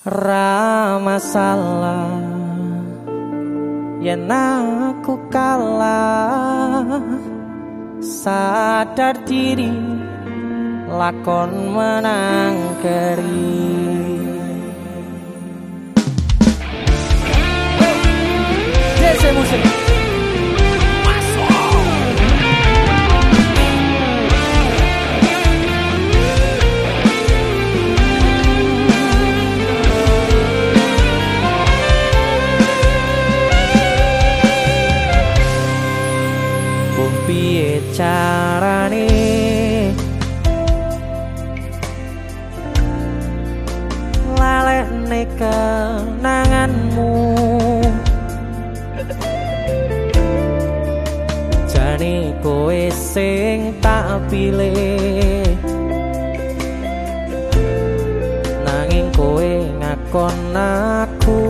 Ra masalah. Yen aku kalah Sadar diri Lakon menang keri. Dese musik carane lalekne kenanganmu. Jane kowe sing tak pilih. Nanging kowe ngakon aku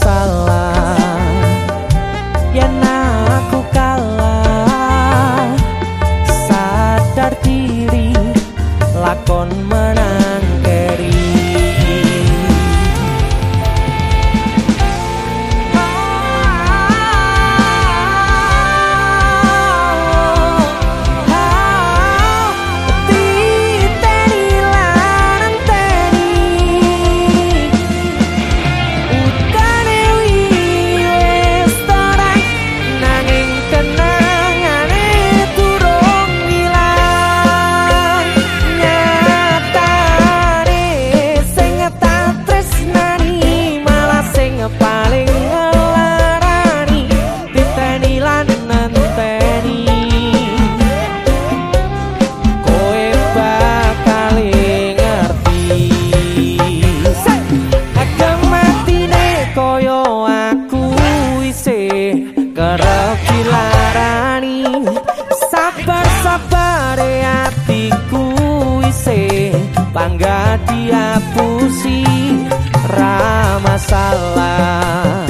算了 bangga diapusi ra masalah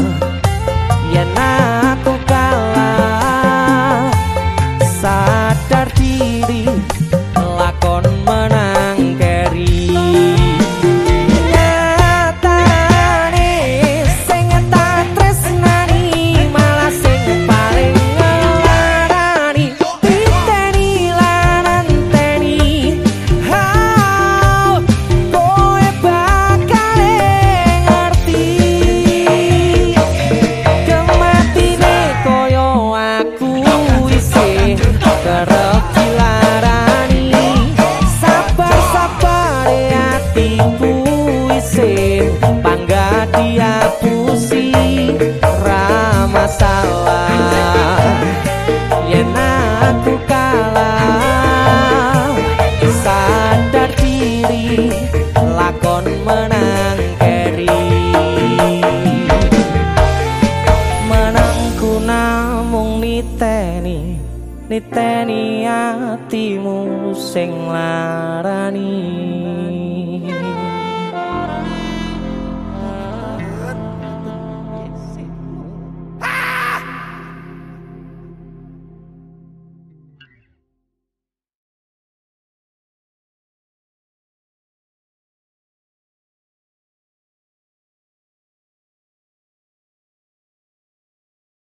niteni atimu sing larani